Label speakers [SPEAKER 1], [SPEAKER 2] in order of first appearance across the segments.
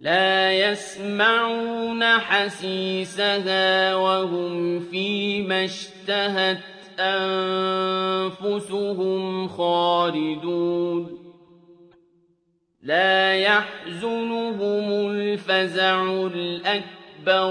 [SPEAKER 1] لَا يَسْمَعُونَ حَسِيسَهَا ۖ وَهُمْ فِي مَا اشْتَهَتْ أَنفُسُهُمْ خَالِدُونَ. لَا يَحْزُنُهُمُ الْفَزَعُ الْأَكْبَرُ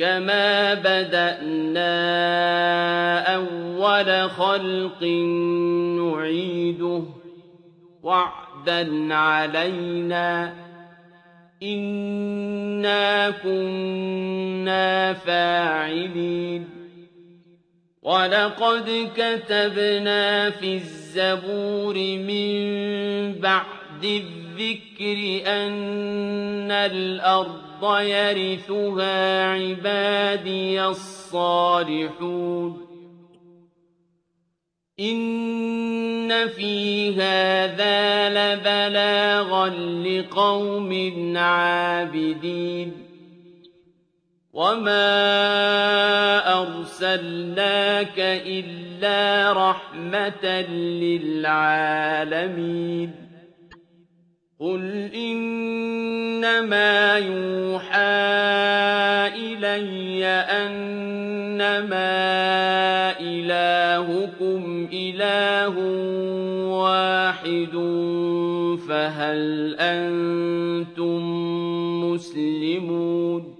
[SPEAKER 1] كَمَا بَدَأْنَا أَوَّلَ خَلْقٍ نُّعِيدُهُ ۚ وَعْدًا عَلَيْنَا ۚ إِنَّا كُنَّا فَاعِلِينَ وَلَقَدْ كَتَبْنَا فِي الزَّبُورِ مِن بَعْدِ الذِّكْرِ أَنَّ الْأَرْضَ يَرِثُهَا عِبَادِيَ الصَّالِحُونَ. إِنَّ فِي هَٰذَا لَبَلَاغًا لِّقَوْمٍ عَابِدِينَ. وَمَا أَرْسَلْنَاكَ إِلَّا رَحْمَةً لِّلْعَالَمِينَ. قُلْ إِنَّمَا يُوحَىٰ إِلَيَّ أَنَّمَا إِلَٰهُكُمْ إِلَٰهٌ وَاحِدٌ فَهَلْ أَنتُم مُّسْلِمُونَ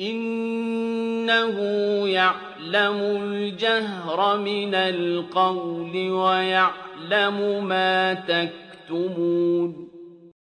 [SPEAKER 1] إِنَّهُ يَعْلَمُ الْجَهْرَ مِنَ الْقَوْلِ وَيَعْلَمُ مَا تَكْتُمُونَ